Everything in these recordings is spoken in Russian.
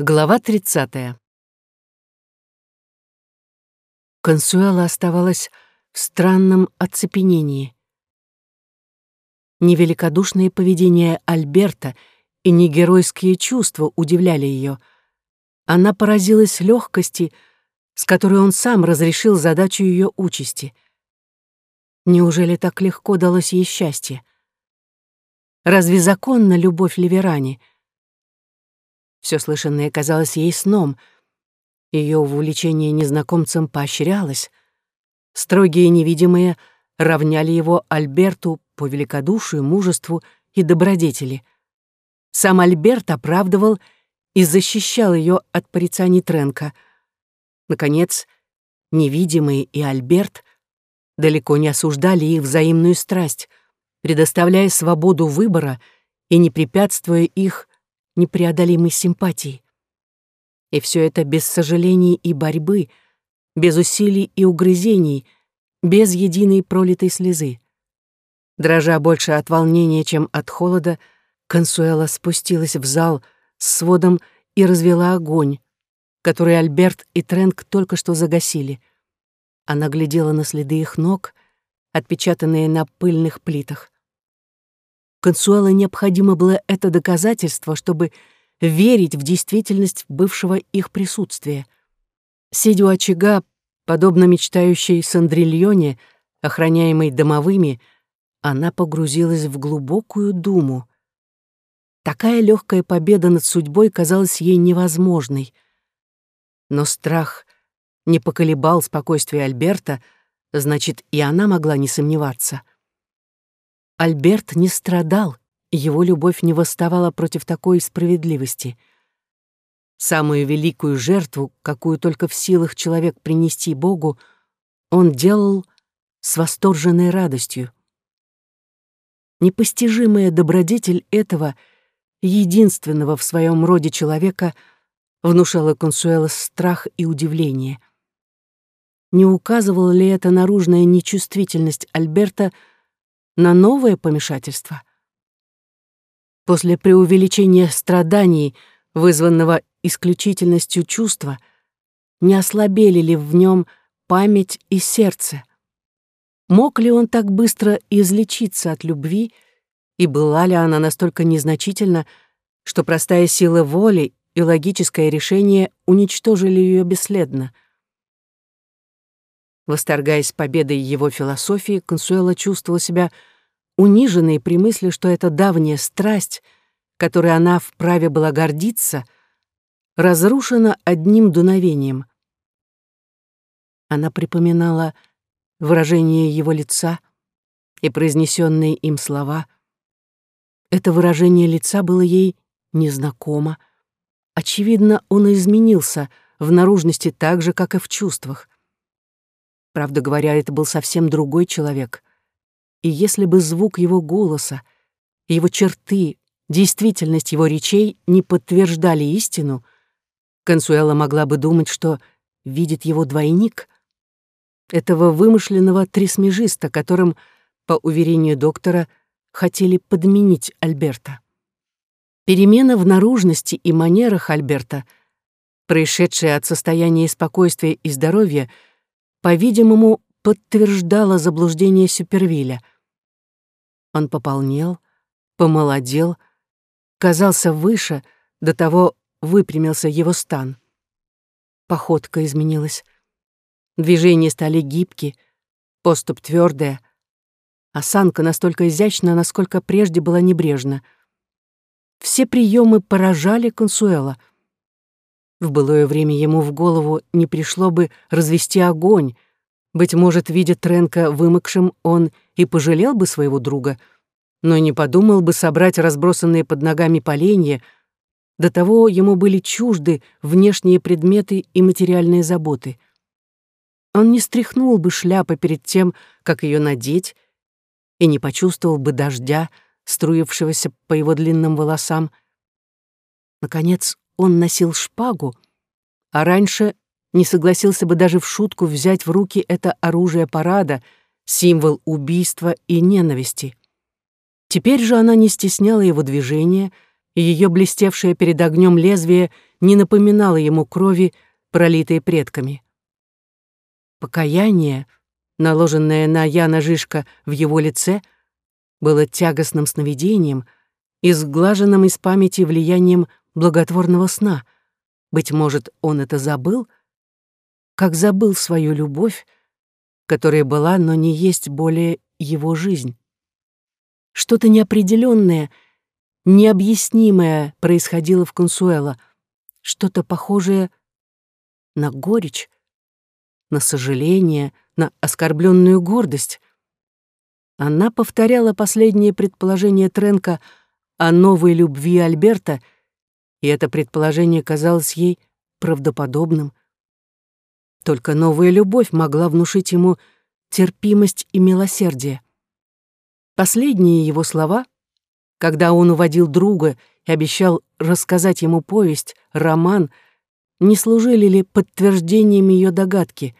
Глава 30. Консуэла оставалась в странном оцепенении. Невеликодушное поведение Альберта и негеройские чувства удивляли ее. Она поразилась легкости, с которой он сам разрешил задачу ее участи. Неужели так легко далось ей счастье? Разве законна любовь Ливерани — все слышанное казалось ей сном. Ее увлечение незнакомцем поощрялось. Строгие невидимые равняли его Альберту по великодушию, мужеству и добродетели. Сам Альберт оправдывал и защищал ее от порицаний Тренка. Наконец, невидимый и Альберт далеко не осуждали их взаимную страсть, предоставляя свободу выбора и не препятствуя их непреодолимой симпатии. И все это без сожалений и борьбы, без усилий и угрызений, без единой пролитой слезы. Дрожа больше от волнения, чем от холода, Консуэла спустилась в зал с сводом и развела огонь, который Альберт и Тренк только что загасили. Она глядела на следы их ног, отпечатанные на пыльных плитах. Консуэла необходимо было это доказательство, чтобы верить в действительность бывшего их присутствия. Сидя у очага, подобно мечтающей Сандрильоне, охраняемой домовыми, она погрузилась в глубокую думу. Такая легкая победа над судьбой казалась ей невозможной. Но страх не поколебал спокойствие Альберта, значит, и она могла не сомневаться — Альберт не страдал, его любовь не восставала против такой справедливости. Самую великую жертву, какую только в силах человек принести Богу, он делал с восторженной радостью. Непостижимая добродетель этого, единственного в своем роде человека, внушала Консуэла страх и удивление. Не указывала ли это наружная нечувствительность Альберта — на новое помешательство. После преувеличения страданий, вызванного исключительностью чувства, не ослабели ли в нем память и сердце? Мог ли он так быстро излечиться от любви, и была ли она настолько незначительна, что простая сила воли и логическое решение уничтожили ее бесследно — Восторгаясь победой его философии, Консуэла чувствовала себя униженной при мысли, что эта давняя страсть, которой она вправе была гордиться, разрушена одним дуновением. Она припоминала выражение его лица и произнесенные им слова. Это выражение лица было ей незнакомо. Очевидно, он изменился в наружности так же, как и в чувствах. Правда говоря, это был совсем другой человек. И если бы звук его голоса, его черты, действительность его речей не подтверждали истину, Консуэла могла бы думать, что видит его двойник, этого вымышленного тресмежиста, которым, по уверению доктора, хотели подменить Альберта. Перемена в наружности и манерах Альберта, происшедшая от состояния спокойствия и здоровья, — по-видимому, подтверждало заблуждение Супервилля. Он пополнел, помолодел, казался выше, до того выпрямился его стан. Походка изменилась. Движения стали гибки, поступ твердая, осанка настолько изящна, насколько прежде была небрежна. Все приемы поражали Консуэла — в былое время ему в голову не пришло бы развести огонь. Быть может, видя Тренка вымокшим, он и пожалел бы своего друга, но не подумал бы собрать разбросанные под ногами поленья. До того ему были чужды внешние предметы и материальные заботы. Он не стряхнул бы шляпы перед тем, как ее надеть, и не почувствовал бы дождя, струившегося по его длинным волосам. Наконец, он носил шпагу, а раньше не согласился бы даже в шутку взять в руки это оружие парада, символ убийства и ненависти. Теперь же она не стесняла его движения и ее блестевшее перед огнем лезвие не напоминало ему крови, пролитой предками. Покаяние, наложенное на Яна Жишка в его лице, было тягостным сновидением и сглаженным из памяти влиянием благотворного сна. Быть может, он это забыл, как забыл свою любовь, которая была, но не есть более его жизнь. Что-то неопределенное, необъяснимое происходило в Консуэло, что-то похожее на горечь, на сожаление, на оскорбленную гордость. Она повторяла последнее предположение Тренка о новой любви Альберта, и это предположение казалось ей правдоподобным. Только новая любовь могла внушить ему терпимость и милосердие. Последние его слова, когда он уводил друга и обещал рассказать ему повесть, роман, не служили ли подтверждением ее догадки,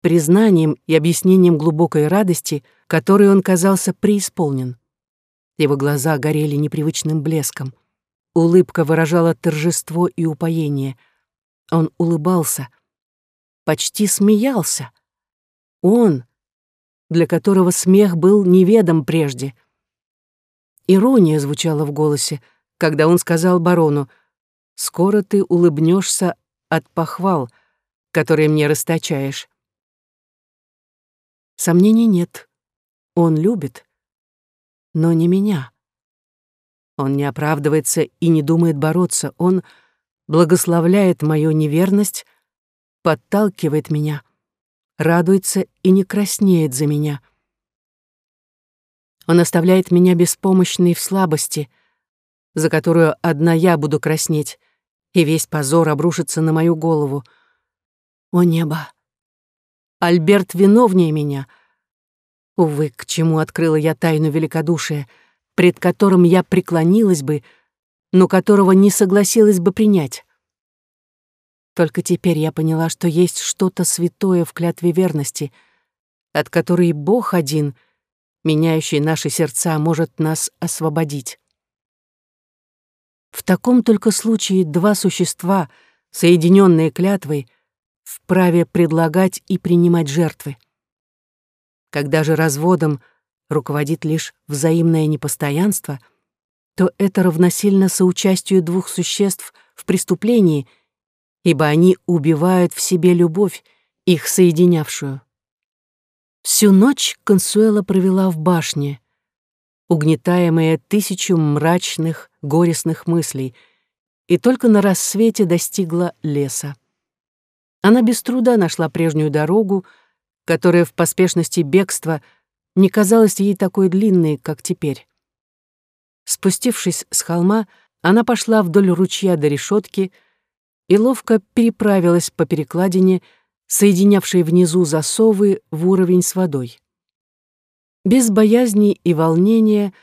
признанием и объяснением глубокой радости, которой он казался преисполнен. Его глаза горели непривычным блеском. Улыбка выражала торжество и упоение. Он улыбался — почти смеялся. Он, для которого смех был неведом прежде. Ирония звучала в голосе, когда он сказал барону, «Скоро ты улыбнешься от похвал, которые мне расточаешь». Сомнений нет. Он любит, но не меня. Он не оправдывается и не думает бороться. Он благословляет мою неверность, подталкивает меня, радуется и не краснеет за меня. Он оставляет меня беспомощной в слабости, за которую одна я буду краснеть, и весь позор обрушится на мою голову. О небо! Альберт виновнее меня. Увы, к чему открыла я тайну великодушия, пред которым я преклонилась бы, но которого не согласилась бы принять. Только теперь я поняла, что есть что-то святое в клятве верности, от которой Бог один, меняющий наши сердца, может нас освободить. В таком только случае два существа, соединенные клятвой, вправе предлагать и принимать жертвы. Когда же разводом руководит лишь взаимное непостоянство, то это равносильно соучастию двух существ в преступлении — ибо они убивают в себе любовь, их соединявшую. Всю ночь Консуэла провела в башне, угнетаемая тысячу мрачных, горестных мыслей, и только на рассвете достигла леса. Она без труда нашла прежнюю дорогу, которая в поспешности бегства не казалась ей такой длинной, как теперь. Спустившись с холма, она пошла вдоль ручья до решетки, и ловко переправилась по перекладине, соединявшей внизу засовы в уровень с водой. Без боязни и волнения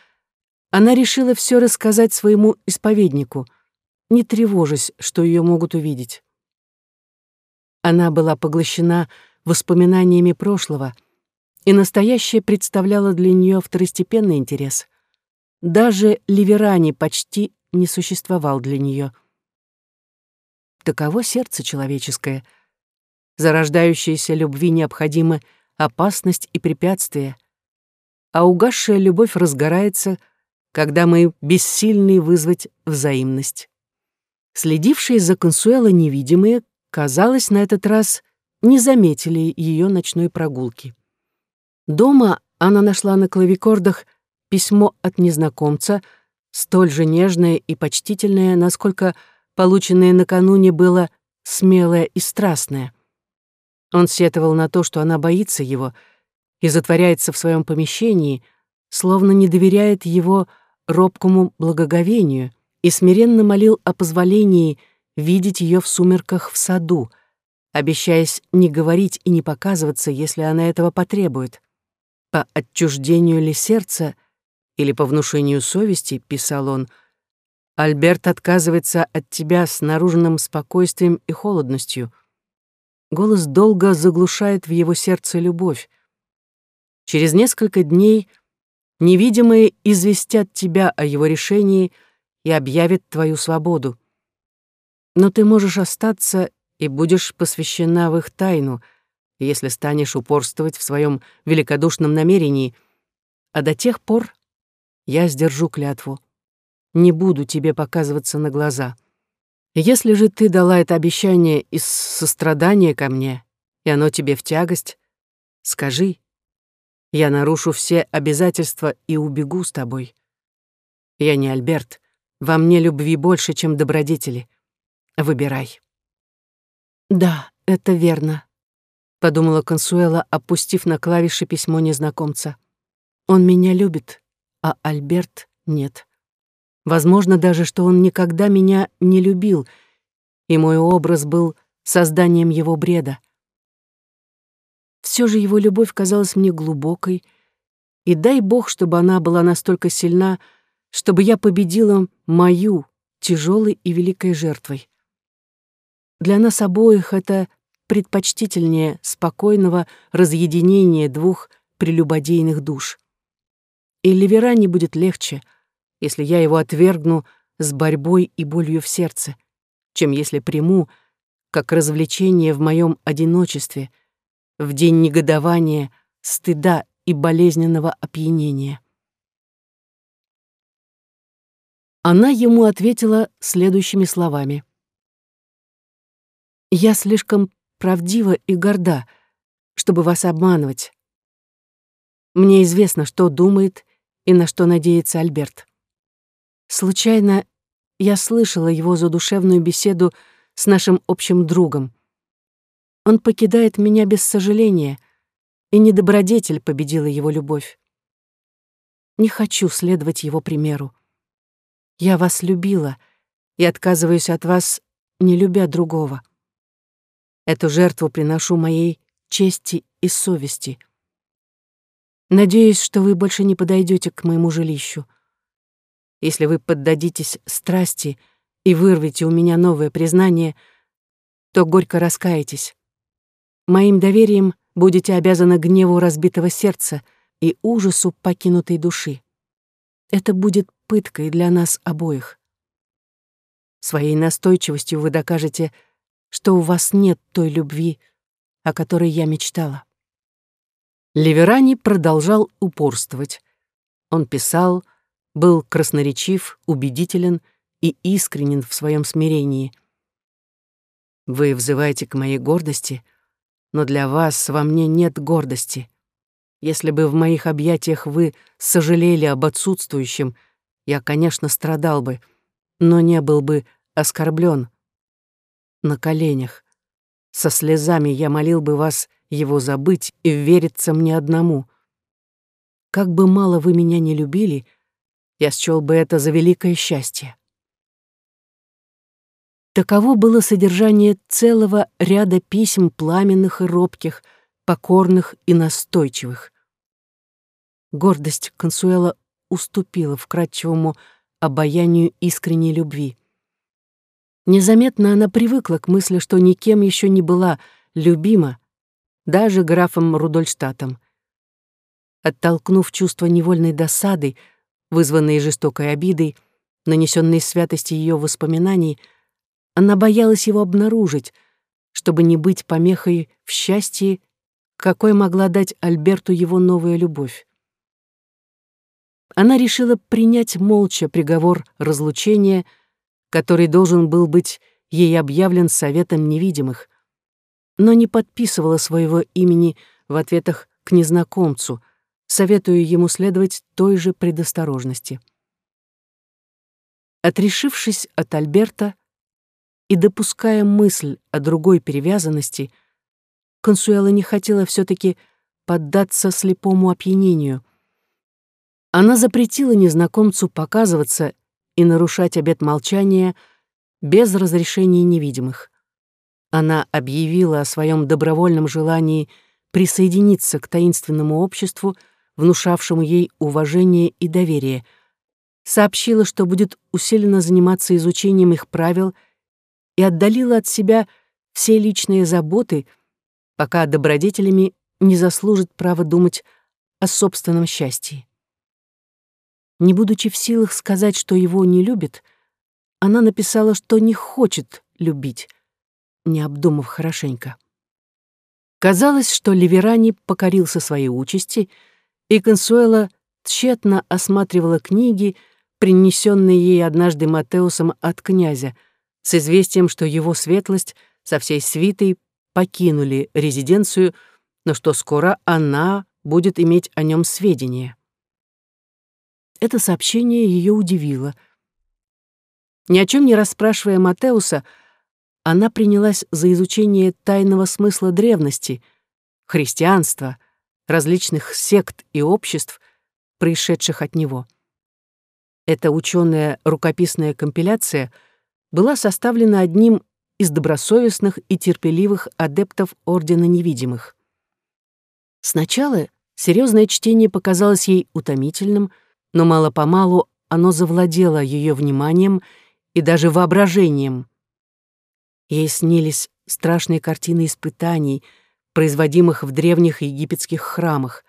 она решила все рассказать своему исповеднику, не тревожась, что ее могут увидеть. Она была поглощена воспоминаниями прошлого, и настоящее представляло для нее второстепенный интерес. Даже Ливерани почти не существовал для нее — Таково сердце человеческое. Зарождающейся любви необходимы опасность и препятствия, а угасшая любовь разгорается, когда мы бессильны вызвать взаимность. Следившие за Консуэло невидимые, казалось, на этот раз не заметили ее ночной прогулки. Дома она нашла на клавикордах письмо от незнакомца, столь же нежное и почтительное, насколько полученное накануне, было смелое и страстное. Он сетовал на то, что она боится его и затворяется в своем помещении, словно не доверяет его робкому благоговению, и смиренно молил о позволении видеть ее в сумерках в саду, обещаясь не говорить и не показываться, если она этого потребует. По отчуждению ли сердца или по внушению совести, писал он, — Альберт отказывается от тебя с наружным спокойствием и холодностью. Голос долго заглушает в его сердце любовь. Через несколько дней невидимые известят тебя о его решении, и объявит твою свободу. Но ты можешь остаться и будешь посвящена в их тайну, если станешь упорствовать в своем великодушном намерении, а до тех пор я сдержу клятву. Не буду тебе показываться на глаза. Если же ты дала это обещание из сострадания ко мне, и оно тебе в тягость, скажи, я нарушу все обязательства и убегу с тобой. Я не Альберт, во мне любви больше, чем добродетели. Выбирай. Да, это верно, подумала Консуэла, опустив на клавиши письмо незнакомца. Он меня любит, а Альберт нет. Возможно даже, что он никогда меня не любил, и мой образ был созданием его бреда. Все же его любовь казалась мне глубокой, и дай бог, чтобы она была настолько сильна, чтобы я победила мою тяжелой и великой жертвой. Для нас обоих это предпочтительнее спокойного разъединения двух прелюбодейных душ. И Ливеране будет легче, если я его отвергну с борьбой и болью в сердце, чем если приму как развлечение в моем одиночестве, в день негодования, стыда и болезненного опьянения. Она ему ответила следующими словами. «Я слишком правдива и горда, чтобы вас обманывать. Мне известно, что думает и на что надеется Альберт. Случайно я слышала его задушевную беседу с нашим общим другом. Он покидает меня без сожаления, и недобродетель победила его любовь. Не хочу следовать его примеру. Я вас любила и отказываюсь от вас, не любя другого. Эту жертву приношу моей чести и совести. Надеюсь, что вы больше не подойдете к моему жилищу. Если вы поддадитесь страсти и вырвете у меня новое признание, то горько раскаетесь. Моим доверием будете обязаны гневу разбитого сердца и ужасу покинутой души. Это будет пыткой для нас обоих. Своей настойчивостью вы докажете, у вас нет той любви, о которой я мечтала. Ливерани продолжал упорствовать. Он писал, был красноречив, убедителен и искренен в своем смирении. «Вы взываете к моей гордости, но для вас во мне нет гордости. Если бы в моих объятиях вы сожалели об отсутствующем, я, конечно, страдал бы, но не был бы оскорблен. На коленях, со слезами я молил бы вас его забыть и вериться мне одному. Как бы мало вы меня не любили, я счел бы это за великое счастье. Таково было содержание целого ряда писем пламенных и робких, покорных и настойчивых. Гордость Консуэла уступила вкрадчивому обаянию искренней любви. Незаметно она привыкла к мысли, что никем еще не была любима, даже графом Рудольштатом. Оттолкнув чувство невольной досады, вызванной жестокой обидой, нанесенной святости ее воспоминаний, она боялась его обнаружить, чтобы не быть помехой в счастье, какой могла дать Альберту его новая любовь. Она решила принять молча приговор разлучения, который должен был быть ей объявлен Советом невидимых, но не подписывала своего имени в ответах к незнакомцу, советуя ему следовать той же предосторожности. Отрешившись от Альберта и допуская мысль о другой перевязанности, Консуэла не хотела все таки поддаться слепому опьянению — она запретила незнакомцу показываться и нарушать обет молчания без разрешения невидимых. Она объявила о своем добровольном желании присоединиться к таинственному обществу, внушавшему ей уважение и доверие, сообщила, что будет усиленно заниматься изучением их правил и отдалила от себя все личные заботы, пока добродетелями не заслужит право думать о собственном счастье. Не будучи в силах сказать, что его не любит, она написала, что не хочет любить, не обдумав хорошенько. Казалось, что Ливерани покорился своей участи, и Консуэла тщетно осматривала книги, принесенные ей однажды Матеусом от князя, с известием, что его светлость со всей свитой покинули резиденцию, но что скоро она будет иметь о нем сведения. Это сообщение ее удивило. Ни о чем не расспрашивая Матеуса, она принялась за изучение тайного смысла древности, христианства, различных сект и обществ, пришедших от него. Эта ученая рукописная компиляция была составлена одним из добросовестных и терпеливых адептов Ордена Невидимых. Сначала серьезное чтение показалось ей утомительным, но мало-помалу оно завладело ее вниманием и даже воображением. Ей снились страшные картины испытаний, производимых в древних египетских храмах,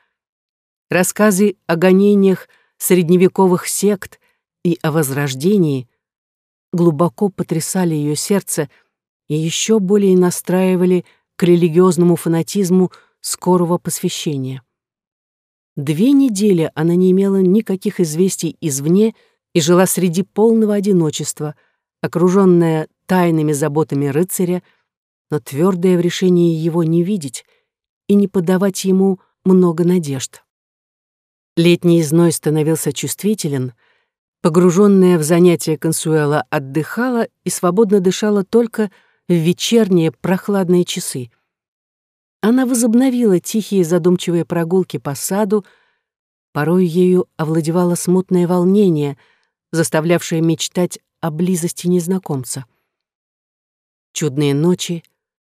рассказы о гонениях средневековых сект и о возрождении глубоко потрясали ее сердце и еще более настраивали к религиозному фанатизму скорого посвящения. Две недели она не имела никаких известий извне и жила среди полного одиночества, окруженная тайными заботами рыцаря, но твердая в решении его не видеть и не подавать ему много надежд. Летний зной становился чувствителен, погруженная в занятия Консуэла отдыхала и свободно дышала только в вечерние прохладные часы. Она возобновила тихие задумчивые прогулки по саду, порой ею овладевало смутное волнение, заставлявшее мечтать о близости незнакомца. Чудные ночи,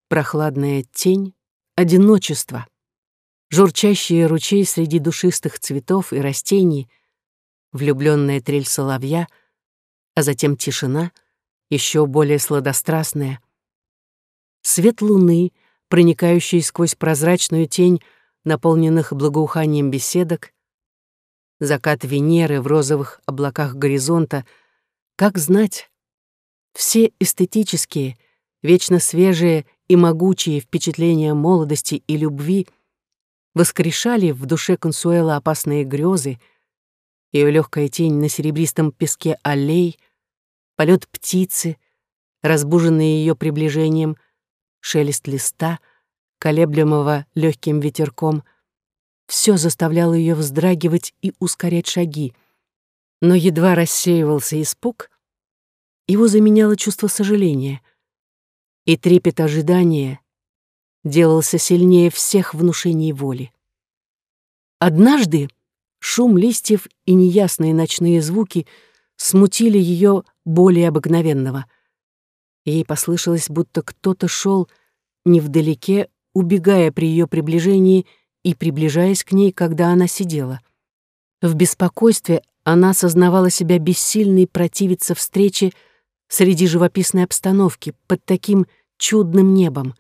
прохладная тень, одиночество, журчащие ручей среди душистых цветов и растений, влюбленная трель соловья, а затем тишина, еще более сладострастная — свет луны, проникающий сквозь прозрачную тень наполненных благоуханием беседок, закат Венеры в розовых облаках горизонта, как знать, все эстетические, вечно свежие и могучие впечатления молодости и любви воскрешали в душе Консуэла опасные грезы, ее легкая тень на серебристом песке аллей, полет птицы, разбуженный ее приближением — шелест листа, колеблемого легким ветерком, все заставляло ее вздрагивать и ускорять шаги. Но едва рассеивался испуг, его заменяло чувство сожаления, и трепет ожидания делался сильнее всех внушений воли. Однажды шум листьев и неясные ночные звуки смутили ее более обыкновенного — Ей послышалось, будто кто-то шел невдалеке, убегая при ее приближении и приближаясь к ней, когда она сидела. В беспокойстве она осознавала себя бессильной противиться встрече среди живописной обстановки под таким чудным небом.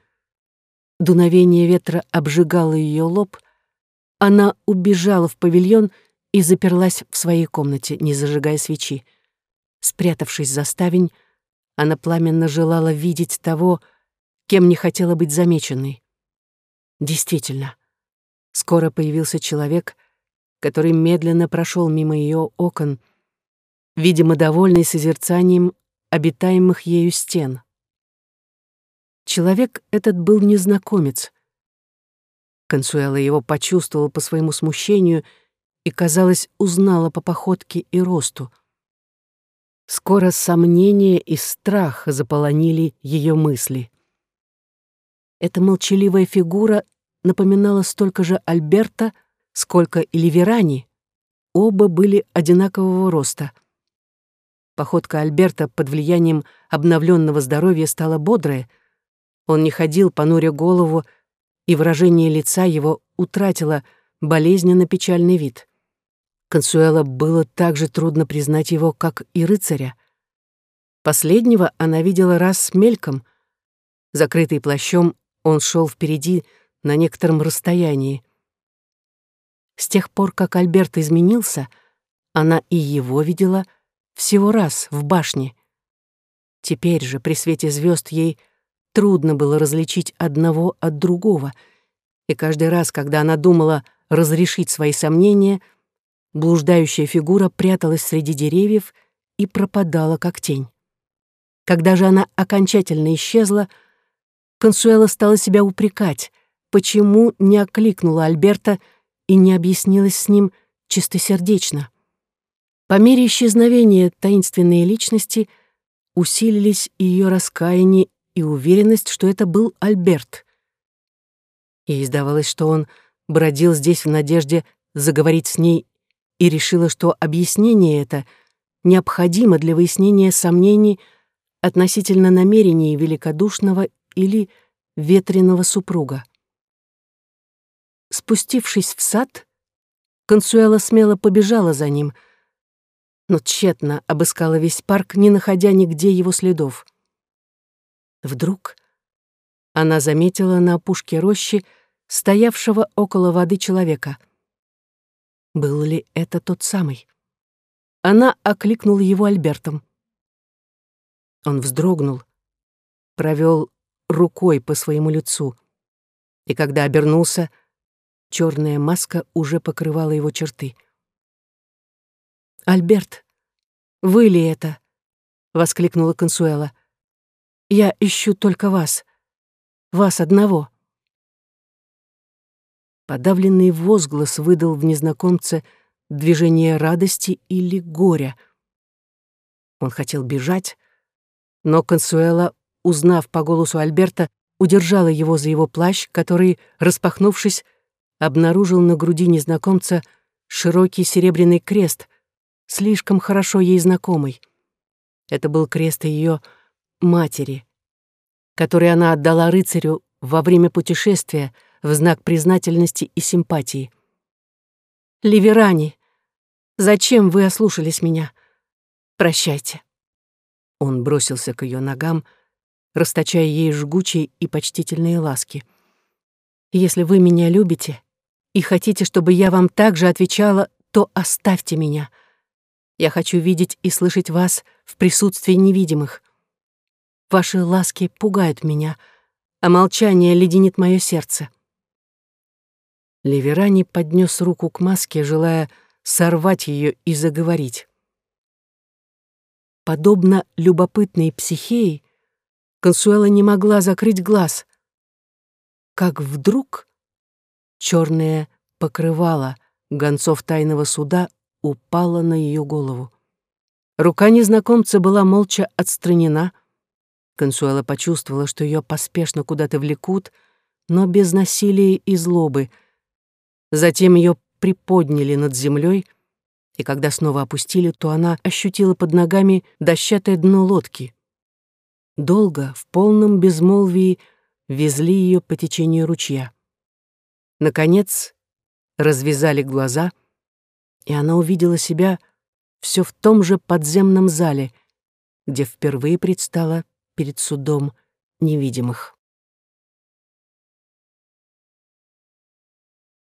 Дуновение ветра обжигало ее лоб, она убежала в павильон и заперлась в своей комнате, не зажигая свечи. Спрятавшись за ставень, она пламенно желала видеть того, кем не хотела быть замеченной. Действительно, скоро появился человек, который медленно прошел мимо ее окон, видимо, довольный созерцанием обитаемых ею стен. Человек этот был незнакомец. Консуэла его почувствовала по своему смущению и, казалось, узнала по походке и росту — Скоро сомнение и страх заполонили ее мысли. Эта молчаливая фигура напоминала столько же Альберта, сколько и Ливерани. Оба были одинакового роста. Походка Альберта под влиянием обновленного здоровья стала бодрая. Он не ходил, понуря голову, и выражение лица его утратило болезненно печальный вид. Консуэла было так же трудно признать его, как и рыцаря. Последнего она видела раз мельком. Закрытый плащом, он шел впереди на некотором расстоянии. С тех пор, как Альберт изменился, она и его видела всего раз в башне, Теперь же, при свете звезд, ей трудно было различить одного от другого, и каждый раз, когда она думала разрешить свои сомнения, блуждающая фигура пряталась среди деревьев и пропадала, как тень. Когда же она окончательно исчезла, Консуэла стала себя упрекать, почему не окликнула Альберта и не объяснилась с ним чистосердечно. По мере исчезновения таинственной личности усилились ее раскаяние и уверенность, что это был Альберт. Ей издавалось, что он бродил здесь в надежде заговорить с ней и решила, что объяснение это необходимо для выяснения сомнений относительно намерений великодушного или ветреного супруга. Спустившись в сад, Консуэла смело побежала за ним, но тщетно обыскала весь парк, не находя нигде его следов. Вдруг она заметила на опушке рощи стоявшего около воды человека. Был ли это тот самый? Она окликнула его Альбертом. Он вздрогнул, провел рукой по своему лицу, и когда обернулся, черная маска уже покрывала его черты. «Альберт, вы ли это?» — воскликнула Консуэла. «Я ищу только вас. Вас одного». Подавленный возглас выдал в незнакомце движение радости или горя. Он хотел бежать, но Консуэла, узнав по голосу Альберта, удержала его за его плащ, который, распахнувшись, обнаружил на груди незнакомца широкий серебряный крест, слишком хорошо ей знакомый. Это был крест ее матери, который она отдала рыцарю во время путешествия в знак признательности и симпатии. «Ливерани, зачем вы ослушались меня? Прощайте». Он бросился к ее ногам, расточая ей жгучие и почтительные ласки. «Если вы меня любите и хотите, чтобы я вам также отвечала, то оставьте меня. Я хочу видеть и слышать вас в присутствии невидимых. Ваши ласки пугают меня, а молчание леденит мое сердце». Ливерани поднес руку к маске, желая сорвать ее и заговорить. Подобно любопытной психеи, Консуэла не могла закрыть глаз. Как вдруг черное покрывало гонцов тайного суда упало на ее голову. Рука незнакомца была молча отстранена. Консуэла почувствовала, что ее поспешно куда-то влекут, но без насилия и злобы. Затем ее приподняли над землей — и когда снова опустили, то она ощутила под ногами дощатое дно лодки. Долго, в полном безмолвии, везли ее по течению ручья. Наконец, развязали глаза, и она увидела себя все в том же подземном зале, где впервые предстала перед судом невидимых.